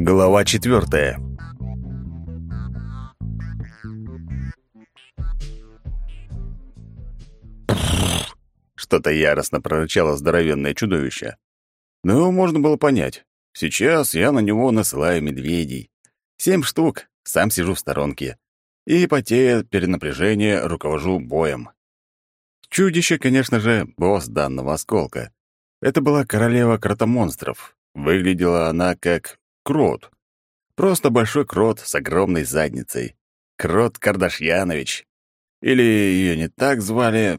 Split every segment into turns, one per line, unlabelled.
Глава четвертая. Что-то яростно прорычало здоровенное чудовище. Но можно было понять. Сейчас я на него насылаю медведей. Семь штук, сам сижу в сторонке. И, потея перенапряжения, руковожу боем. Чудище, конечно же, босс данного осколка. Это была королева кротомонстров. Выглядела она как крот. Просто большой крот с огромной задницей. Крот Кардашьянович. Или ее не так звали.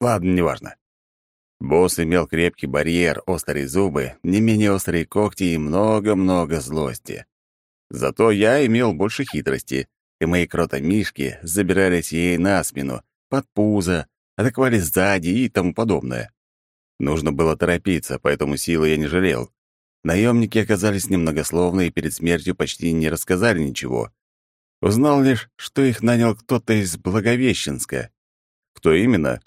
Ладно, неважно. Босс имел крепкий барьер, острые зубы, не менее острые когти и много-много злости. Зато я имел больше хитрости, и мои кротомишки забирались ей на спину, под пузо, атаковали сзади и тому подобное. Нужно было торопиться, поэтому силы я не жалел. Наемники оказались немногословны и перед смертью почти не рассказали ничего. Узнал лишь, что их нанял кто-то из Благовещенска. Кто именно?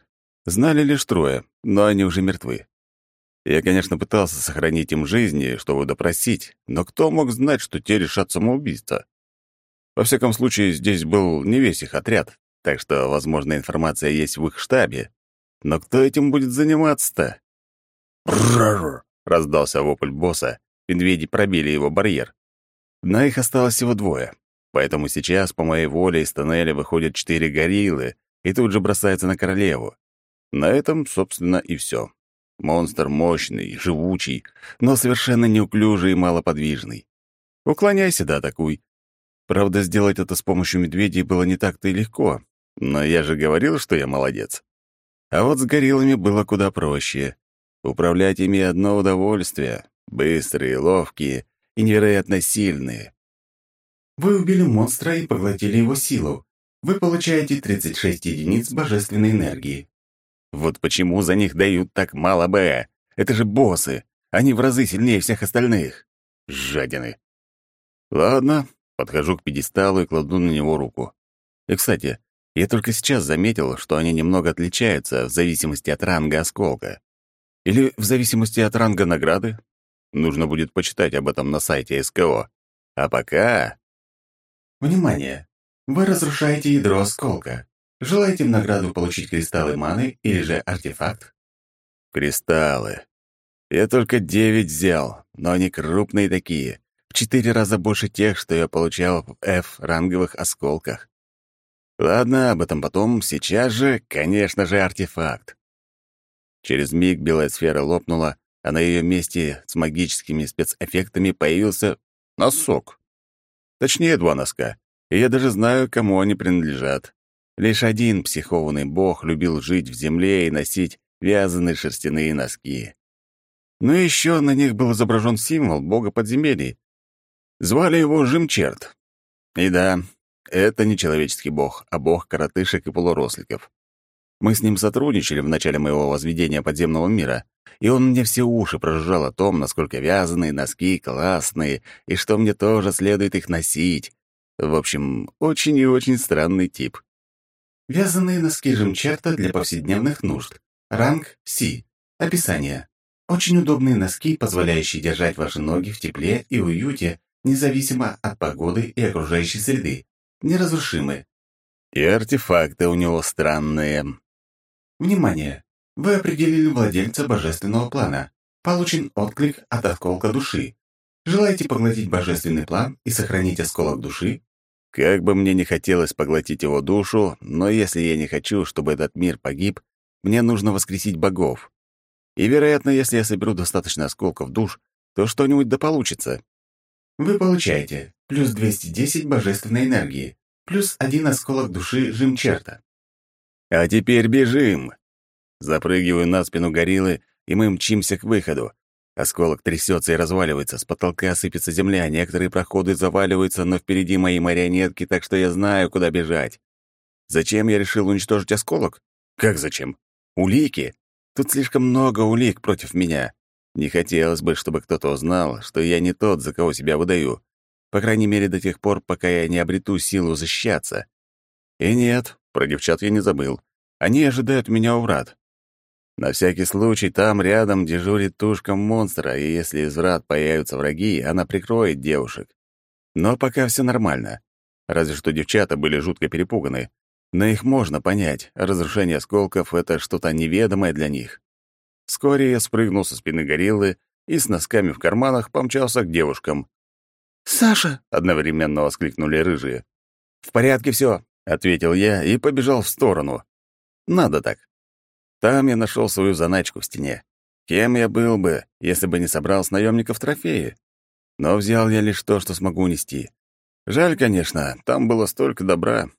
Знали лишь трое, но они уже мертвы. Я, конечно, пытался сохранить им жизни, чтобы допросить, но кто мог знать, что те решат самоубийство? Во всяком случае, здесь был не весь их отряд, так что, возможно, информация есть в их штабе. Но кто этим будет заниматься-то? Раздался вопль босса. Медведи пробили его барьер. На их осталось всего двое. Поэтому сейчас, по моей воле, из тоннеля выходят четыре гориллы и тут же бросаются на королеву. На этом, собственно, и все. Монстр мощный, живучий, но совершенно неуклюжий и малоподвижный. Уклоняйся да атакуй. Правда, сделать это с помощью медведей было не так-то и легко, но я же говорил, что я молодец. А вот с гориллами было куда проще. Управлять ими одно удовольствие. Быстрые, ловкие и невероятно сильные.
Вы убили монстра и поглотили его силу. Вы получаете 36 единиц божественной энергии.
Вот почему за них дают так мало Б. Это же боссы. Они в разы сильнее всех остальных. Жадины. Ладно, подхожу к пьедесталу и кладу на него руку. И, кстати, я только сейчас заметил, что они немного отличаются в зависимости от ранга осколка. Или в зависимости от ранга награды. Нужно будет почитать об этом на сайте СКО. А пока...
Внимание! Вы разрушаете ядро осколка. Желаете в награду получить кристаллы маны или же артефакт?
Кристаллы. Я только девять взял, но они крупные такие, в четыре раза больше тех, что я получал в F-ранговых осколках. Ладно, об этом потом. Сейчас же, конечно же, артефакт. Через миг белая сфера лопнула, а на ее месте с магическими спецэффектами появился носок. Точнее, два носка. И я даже знаю, кому они принадлежат. Лишь один психованный бог любил жить в земле и носить вязаные шерстяные носки. Ну и еще на них был изображен символ бога подземелий. Звали его Жемчерт. И да, это не человеческий бог, а бог коротышек и полуросликов. Мы с ним сотрудничали в начале моего возведения подземного мира, и он мне все уши прожужжал о том, насколько вязаные носки классные, и что мне тоже следует их носить. В общем, очень и очень странный тип.
Вязаные носки жемчерта для повседневных нужд. Ранг Си. Описание. Очень удобные носки, позволяющие держать ваши ноги в тепле и уюте, независимо от погоды и окружающей среды неразрушимы.
И артефакты у него странные.
Внимание! Вы определили владельца божественного плана. Получен отклик от осколка души. Желаете поглотить божественный план и сохранить осколок души?
Как бы мне не хотелось поглотить его душу, но если я не хочу, чтобы этот мир погиб, мне нужно воскресить богов. И, вероятно, если я соберу достаточно осколков душ, то что-нибудь да получится.
Вы получаете плюс 210 божественной энергии, плюс один осколок души жемчерта.
А теперь бежим. Запрыгиваю на спину гориллы, и мы мчимся к выходу. Осколок трясется и разваливается, с потолка сыпется земля, некоторые проходы заваливаются, но впереди мои марионетки, так что я знаю, куда бежать. Зачем я решил уничтожить осколок? Как зачем? Улики? Тут слишком много улик против меня. Не хотелось бы, чтобы кто-то узнал, что я не тот, за кого себя выдаю. По крайней мере, до тех пор, пока я не обрету силу защищаться. И нет, про девчат я не забыл. Они ожидают меня у врат. На всякий случай там рядом дежурит тушка монстра, и если из врат появятся враги, она прикроет девушек. Но пока все нормально. Разве что девчата были жутко перепуганы. Но их можно понять. Разрушение осколков — это что-то неведомое для них. Вскоре я спрыгнул со спины гориллы и с носками в карманах помчался к девушкам.
«Саша!»
— одновременно воскликнули рыжие. «В порядке все, ответил я и побежал в сторону. «Надо так». Там я нашел свою заначку в стене. Кем я был бы, если бы не собрал с наемников трофеи? Но взял я лишь то, что смогу унести. Жаль, конечно, там было столько добра.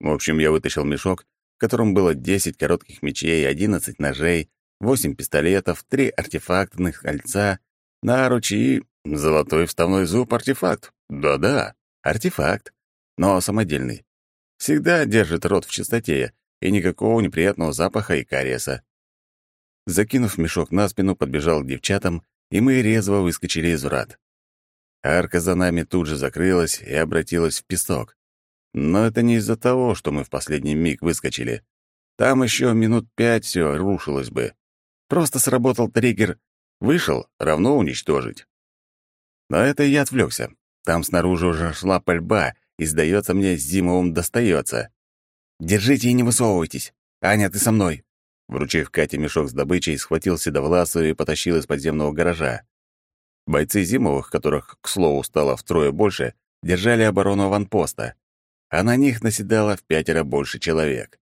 В общем, я вытащил мешок, в котором было 10 коротких мечей, 11 ножей, 8 пистолетов, 3 артефактных кольца, наручи и золотой вставной зуб-артефакт. Да-да, артефакт, но самодельный. Всегда держит рот в чистоте и никакого неприятного запаха и кариеса. Закинув мешок на спину, подбежал к девчатам, и мы резво выскочили из врат. Арка за нами тут же закрылась и обратилась в песок. Но это не из-за того, что мы в последний миг выскочили. Там еще минут пять все рушилось бы. Просто сработал триггер. Вышел — равно уничтожить. Но это я отвлекся. Там снаружи уже шла пальба, и, сдается мне, Зимовым достается. «Держите и не высовывайтесь. Аня, ты со мной». Вручив Кате мешок с добычей, схватил седовласую и потащил из подземного гаража. Бойцы Зимовых, которых, к слову, стало втрое больше, держали оборону аванпоста, а на них наседало в пятеро больше человек.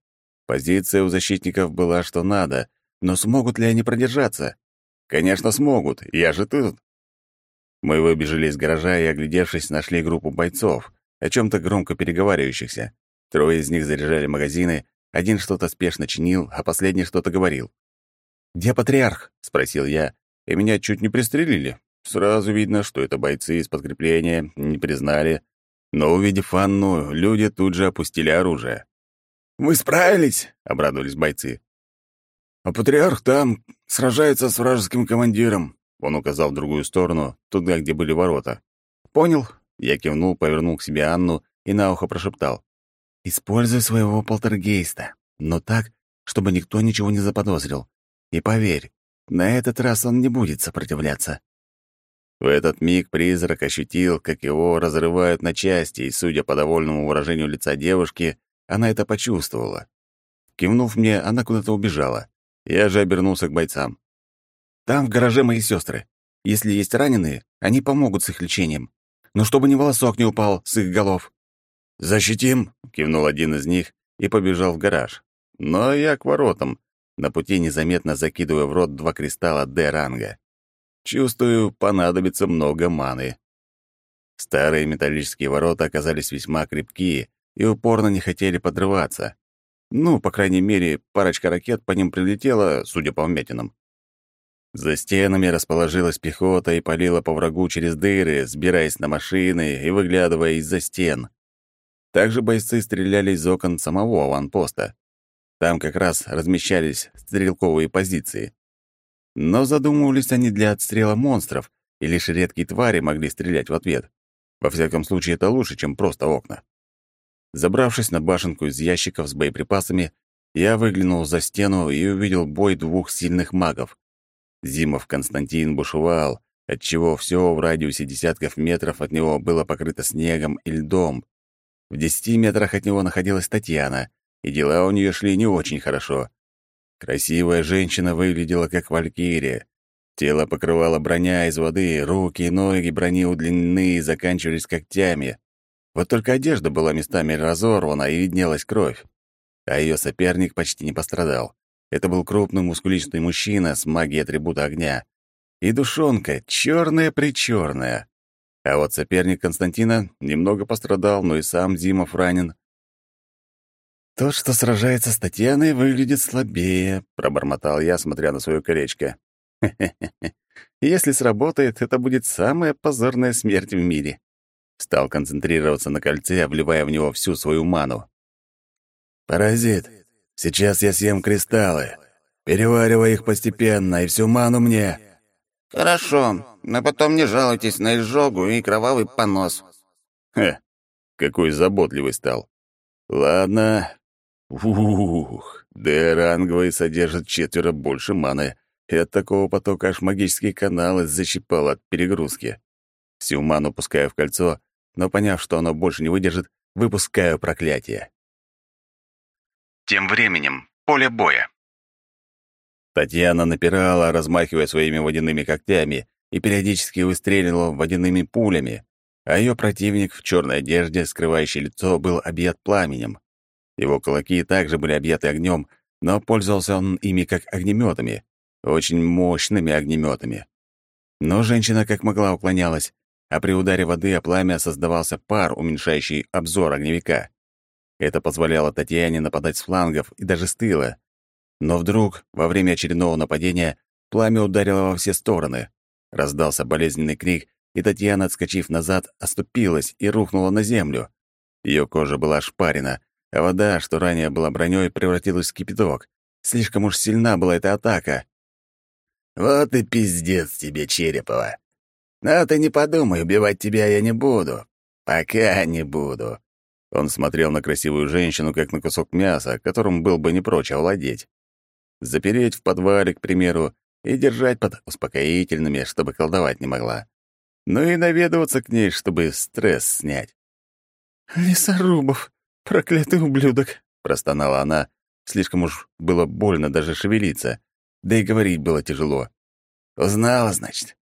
Позиция у защитников была что надо, но смогут ли они продержаться? Конечно, смогут, я же тут. Мы выбежали из гаража и, оглядевшись, нашли группу бойцов, о чем то громко переговаривающихся. Трое из них заряжали магазины, один что-то спешно чинил, а последний что-то говорил. «Где патриарх?» — спросил я, и меня чуть не пристрелили. Сразу видно, что это бойцы из подкрепления, не признали. Но, увидев Анну, люди тут же опустили оружие. «Мы справились!» — обрадовались бойцы. «А патриарх там сражается с вражеским командиром», — он указал в другую сторону, туда, где были ворота. «Понял». Я кивнул, повернул к себе Анну и на ухо прошептал. «Используй своего полтергейста, но так, чтобы никто ничего не заподозрил. И поверь, на этот раз он не будет сопротивляться». В этот миг призрак ощутил, как его разрывают на части, и, судя по довольному выражению лица девушки, она это почувствовала. Кивнув мне, она куда-то убежала. Я же обернулся к бойцам. «Там в гараже мои сестры. Если есть раненые, они помогут с их лечением. Но чтобы ни волосок не упал с их голов». «Защитим!» — кивнул один из них и побежал в гараж. Но я к воротам, на пути незаметно закидывая в рот два кристалла Д-ранга. Чувствую, понадобится много маны. Старые металлические ворота оказались весьма крепкие и упорно не хотели подрываться. Ну, по крайней мере, парочка ракет по ним прилетела, судя по вмятинам. За стенами расположилась пехота и палила по врагу через дыры, сбираясь на машины и выглядывая из-за стен. Также бойцы стреляли из окон самого аванпоста. Там как раз размещались стрелковые позиции. Но задумывались они для отстрела монстров, и лишь редкие твари могли стрелять в ответ. Во всяком случае, это лучше, чем просто окна. Забравшись на башенку из ящиков с боеприпасами, я выглянул за стену и увидел бой двух сильных магов. Зимов Константин бушевал, отчего все в радиусе десятков метров от него было покрыто снегом и льдом. В десяти метрах от него находилась Татьяна, и дела у нее шли не очень хорошо. Красивая женщина выглядела как валькирия. Тело покрывало броня из воды, руки и ноги брони удлинены и заканчивались когтями. Вот только одежда была местами разорвана и виднелась кровь. А ее соперник почти не пострадал. Это был крупный мускулистый мужчина с магией атрибута огня. И душонка, черная-причерная. А вот соперник Константина немного пострадал, но и сам Зимов ранен. «Тот, что сражается с Татьяной, выглядит слабее», — пробормотал я, смотря на свое колечко. «Хе-хе-хе. Если сработает, это будет самая позорная смерть в мире». Стал концентрироваться на кольце, обливая в него всю свою ману.
«Паразит, сейчас я съем кристаллы. Переваривай их постепенно, и всю ману мне».
«Хорошо, но потом не жалуйтесь на изжогу и кровавый понос».
Хе, какой заботливый стал. Ладно, Ух, Д-ранговый содержит четверо больше маны, и от такого потока аж магические каналы защипал от перегрузки. Всю ману пускаю в кольцо, но, поняв, что оно больше не выдержит, выпускаю проклятие.
Тем временем поле боя.
Татьяна напирала, размахивая своими водяными когтями, и периодически выстреливала водяными пулями, а ее противник в черной одежде, скрывающей лицо, был объят пламенем. Его кулаки также были объяты огнем, но пользовался он ими как огнеметами, очень мощными огнеметами. Но женщина как могла уклонялась, а при ударе воды о пламя создавался пар, уменьшающий обзор огневика. Это позволяло Татьяне нападать с флангов и даже с тыла. Но вдруг, во время очередного нападения, пламя ударило во все стороны. Раздался болезненный крик, и Татьяна, отскочив назад, оступилась и рухнула на землю. Ее кожа была шпарена, а вода, что ранее была броней, превратилась в кипяток. Слишком уж сильна была эта атака.
«Вот и пиздец тебе, Черепова. Но ты не подумай, убивать тебя я не буду. Пока не буду».
Он смотрел на красивую женщину, как на кусок мяса, которым был бы не прочь овладеть. Запереть в подвале, к примеру, и держать под успокоительными, чтобы колдовать не могла. Ну и наведываться к ней, чтобы стресс снять.
«Лесорубов, проклятый ублюдок!» — простонала она.
Слишком уж было больно даже шевелиться, да и говорить было тяжело.
«Узнала, значит?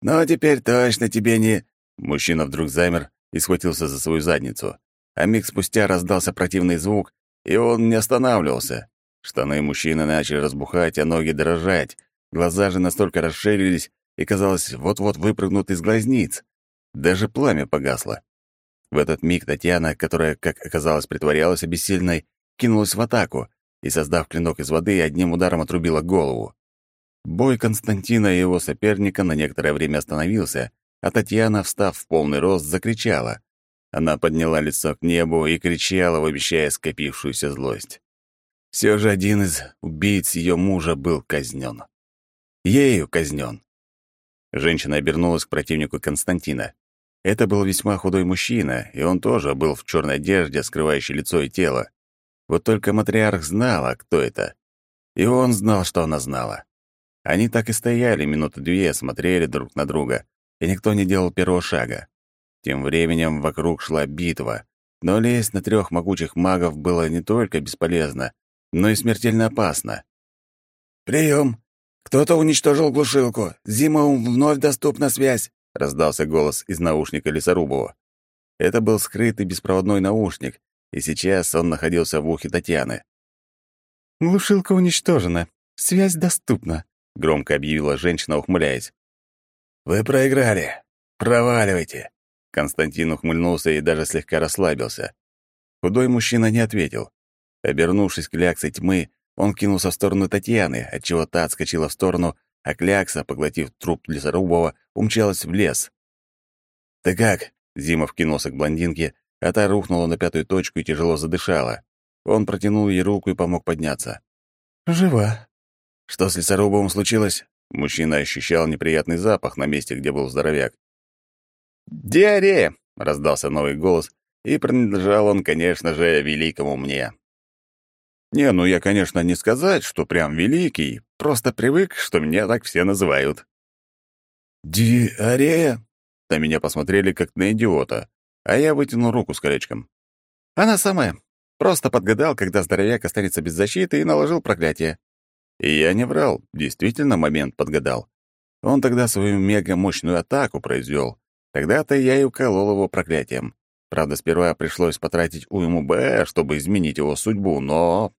Ну, теперь точно тебе не...»
Мужчина вдруг замер и схватился за свою задницу. А миг спустя раздался противный звук, и он не останавливался. Штаны мужчины начали разбухать, а ноги дрожать. Глаза же настолько расширились, и, казалось, вот-вот выпрыгнут из глазниц. Даже пламя погасло. В этот миг Татьяна, которая, как оказалось, притворялась обессильной, кинулась в атаку и, создав клинок из воды, одним ударом отрубила голову. Бой Константина и его соперника на некоторое время остановился, а Татьяна, встав в полный рост, закричала. Она подняла лицо к небу и кричала, обещая скопившуюся злость. Все же один из убийц ее мужа был казнен. Ею казнен. Женщина обернулась к противнику Константина. Это был весьма худой мужчина, и он тоже был в черной одежде, скрывающей лицо и тело. Вот только матриарх знала, кто это. И он знал, что она знала. Они так и стояли минуты две, смотрели друг на друга, и никто не делал первого шага. Тем временем вокруг шла битва, но лезть на трех могучих магов было не только бесполезно, но и смертельно опасно.
«Прием! «Кто-то уничтожил глушилку. Зима вновь доступна связь», — раздался голос из наушника Лесорубова.
Это был скрытый беспроводной наушник, и сейчас он находился в ухе Татьяны.
«Глушилка уничтожена. Связь доступна», —
громко объявила женщина, ухмыляясь.
«Вы проиграли. Проваливайте».
Константин ухмыльнулся и даже слегка расслабился. Худой мужчина не ответил. Обернувшись к кляксой тьмы, он кинулся в сторону Татьяны, отчего та отскочила в сторону, а Клякса, поглотив труп Лесорубова, умчалась в лес.
«Ты как?»
— Зимов кинулся к блондинке, а та рухнула на пятую точку и тяжело задышала. Он протянул ей руку и помог подняться.
«Жива».
«Что с Лесорубовым случилось?»
Мужчина ощущал неприятный запах на месте, где был здоровяк. «Диарея!» — раздался новый голос, и принадлежал он, конечно же, великому мне. Не, ну я, конечно, не сказать, что прям великий, просто привык, что меня так все называют.
«Диарея?»
На меня посмотрели как на идиота, а я вытянул руку с колечком. Она самая. Просто подгадал, когда здоровяк останется без защиты, и наложил проклятие. И я не врал, действительно момент подгадал. Он тогда свою мега-мощную атаку произвел. Тогда-то я и уколол его проклятием. Правда, сперва пришлось потратить уйму Б, чтобы изменить его судьбу, но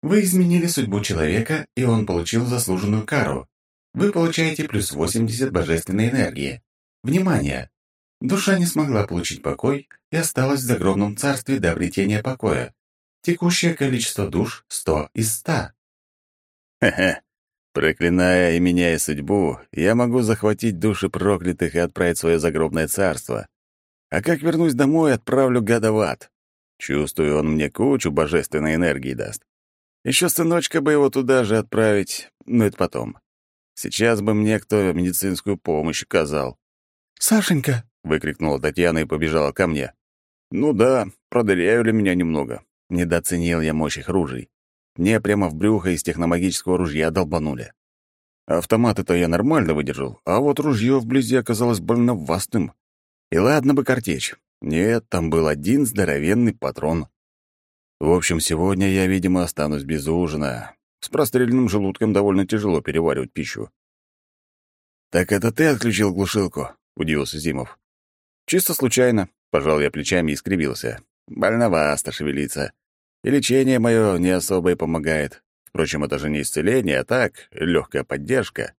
вы изменили судьбу человека, и он получил заслуженную кару. Вы получаете плюс 80 божественной энергии. Внимание! Душа не смогла получить покой и осталась в загробном царстве до обретения покоя. Текущее количество душ — 100 из 100.
Хе-хе. Проклиная и меняя судьбу, я могу захватить души проклятых и отправить свое загробное царство. А как вернусь домой, отправлю гада в ад. Чувствую, он мне кучу божественной энергии даст. Еще сыночка бы его туда же отправить, но это потом. Сейчас бы мне кто медицинскую помощь оказал.
«Сашенька!»
— выкрикнула Татьяна и побежала ко мне. «Ну да, продырявили меня немного. недооценил я мощь их ружей. Мне прямо в брюхо из техномагического ружья долбанули. Автоматы-то я нормально выдержал, а вот ружье вблизи оказалось больно вастым. И ладно бы картечь. Нет, там был один здоровенный патрон. В общем, сегодня я, видимо, останусь без ужина. С простреленным желудком довольно тяжело переваривать пищу. «Так это ты отключил глушилку?» — удивился Зимов. «Чисто случайно», — пожал я плечами и скривился. «Больновасто шевелиться. И лечение мое не особо и помогает. Впрочем, это же не исцеление, а так, легкая поддержка.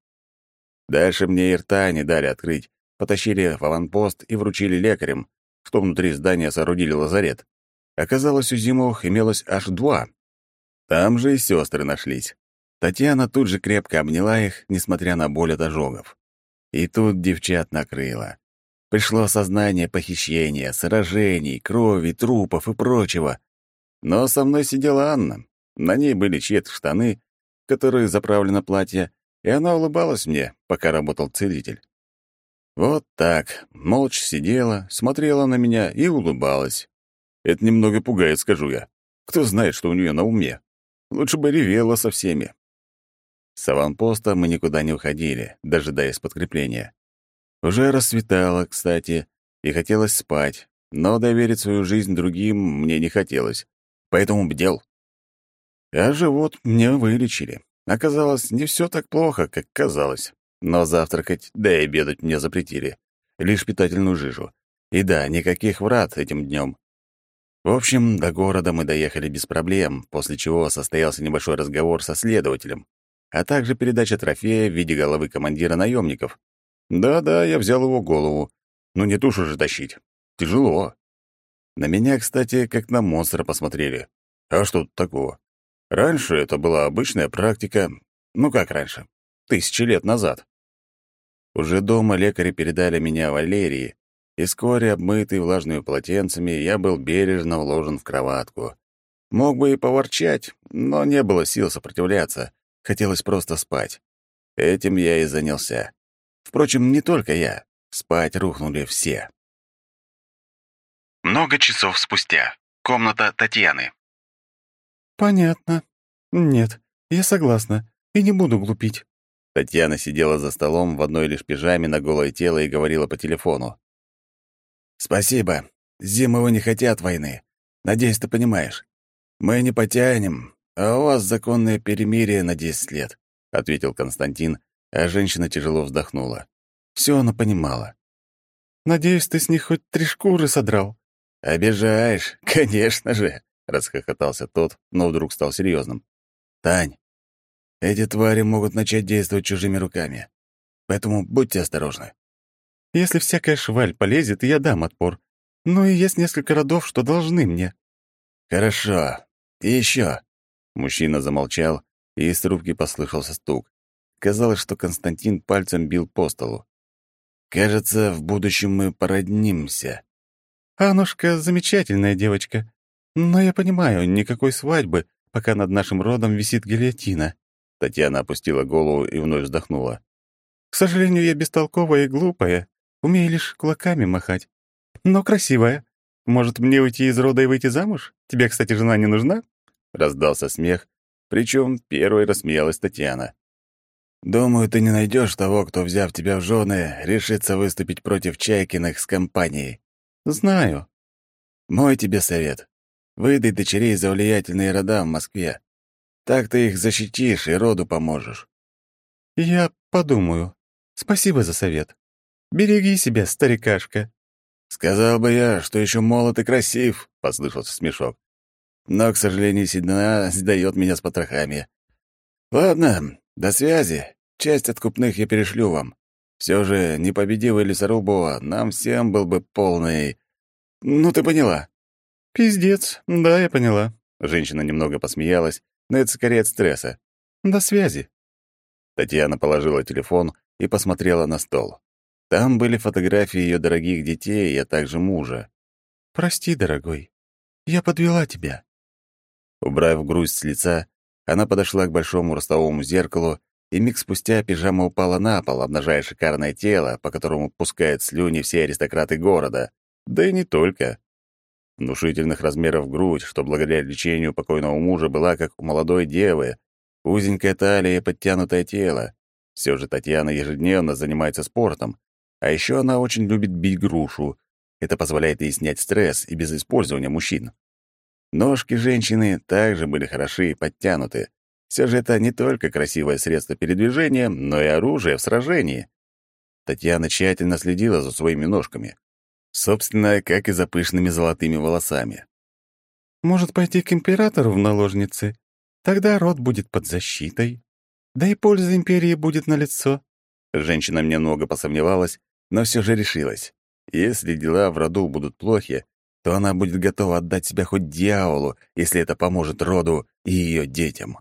Дальше мне и рта не дали открыть. Потащили в аванпост и вручили лекарям, что внутри здания соорудили лазарет. Оказалось, у Зимовых имелось аж два. Там же и сестры нашлись. Татьяна тут же крепко обняла их, несмотря на боль от ожогов. И тут девчат накрыло. Пришло сознание похищения, сражений, крови, трупов и прочего. Но со мной сидела Анна. На ней были чьи-то штаны, в которые заправлено платье, и она улыбалась мне, пока работал целитель. Вот так, молча сидела, смотрела на меня и улыбалась. Это немного пугает, скажу я. Кто знает, что у нее на уме. Лучше бы ревела со всеми. С аванпоста мы никуда не уходили, дожидаясь подкрепления. Уже рассветало, кстати, и хотелось спать, но доверить свою жизнь другим мне не хотелось, поэтому бдел. А живот мне вылечили. Оказалось, не все так плохо, как казалось. Но завтракать, да и обедать мне запретили. Лишь питательную жижу. И да, никаких врат этим днем. В общем, до города мы доехали без проблем, после чего состоялся небольшой разговор со следователем, а также передача трофея в виде головы командира наемников. Да-да, я взял его голову. Ну не тушу же тащить. Тяжело. На меня, кстати, как на монстра посмотрели. А что тут такого? Раньше это была обычная практика. Ну как раньше? Тысячи лет назад. Уже дома лекари передали меня Валерии, и вскоре, обмытый влажными полотенцами, я был бережно уложен в кроватку. Мог бы и поворчать, но не было сил сопротивляться. Хотелось просто спать. Этим я и занялся. Впрочем, не только я. Спать рухнули все.
Много часов спустя. Комната Татьяны.
«Понятно. Нет, я согласна. И не буду глупить».
Татьяна сидела за столом в одной лишь пижаме на голое тело и говорила по телефону. «Спасибо. Зимовы не хотят войны. Надеюсь, ты понимаешь. Мы не потянем, а у вас законное перемирие на десять лет», — ответил Константин, а женщина тяжело вздохнула. Все она понимала.
«Надеюсь, ты с них хоть три шкуры содрал?»
«Обижаешь, конечно же», — расхохотался тот, но вдруг стал серьезным. «Тань, эти твари могут начать действовать чужими руками, поэтому будьте осторожны».
«Если всякая шваль полезет, я дам отпор. Но и есть несколько родов, что должны мне».
«Хорошо. И еще. Мужчина замолчал, и из трубки послышался стук. Казалось, что Константин пальцем бил по столу. «Кажется, в будущем мы породнимся».
«Анушка замечательная девочка. «Но я понимаю, никакой свадьбы, пока над нашим родом висит гильотина».
Татьяна опустила голову и вновь вздохнула.
«К сожалению, я бестолковая и глупая, умею лишь кулаками махать. Но красивая. Может, мне уйти из рода и выйти замуж? Тебе, кстати, жена не нужна?»
Раздался смех, причем первой рассмеялась Татьяна.
«Думаю, ты не найдешь того, кто, взяв тебя в жены, решится выступить против Чайкиных с компанией».
«Знаю».
«Мой тебе совет. Выдай дочерей за влиятельные рода в Москве. Так ты их защитишь и роду поможешь.
Я подумаю. Спасибо за совет. Береги себя, старикашка.
Сказал бы я, что еще молод и красив, послышался смешок. Но, к сожалению, седина сдает меня с потрохами. Ладно, до связи. Часть откупных я перешлю вам. Все же, не победи вы лесорубова, нам всем был бы полный... Ну, ты поняла.
«Пиздец, да, я поняла».
Женщина немного посмеялась, но это скорее от стресса.
«До связи».
Татьяна положила телефон и посмотрела на стол. Там были фотографии ее дорогих детей, а также мужа.
«Прости, дорогой, я подвела тебя».
Убрав грусть с лица, она подошла к большому ростовому зеркалу, и миг спустя пижама упала на пол, обнажая шикарное тело, по которому пускают слюни все аристократы города. Да и не только. Внушительных размеров грудь, что благодаря лечению покойного мужа была как у молодой девы, узенькая талия и подтянутое тело. Все же Татьяна ежедневно занимается спортом, а еще она очень любит бить грушу. Это позволяет ей снять стресс и без использования мужчин. Ножки женщины также были хороши и подтянуты. Все же это не только красивое средство передвижения, но и оружие в сражении. Татьяна тщательно следила за своими ножками. Собственно, как и за пышными золотыми волосами.
Может пойти к императору в наложницы? Тогда род будет под защитой. Да и польза империи будет налицо.
Женщина немного посомневалась, но все же решилась. Если дела в роду будут плохи, то она будет готова отдать себя хоть дьяволу, если это поможет роду и ее детям.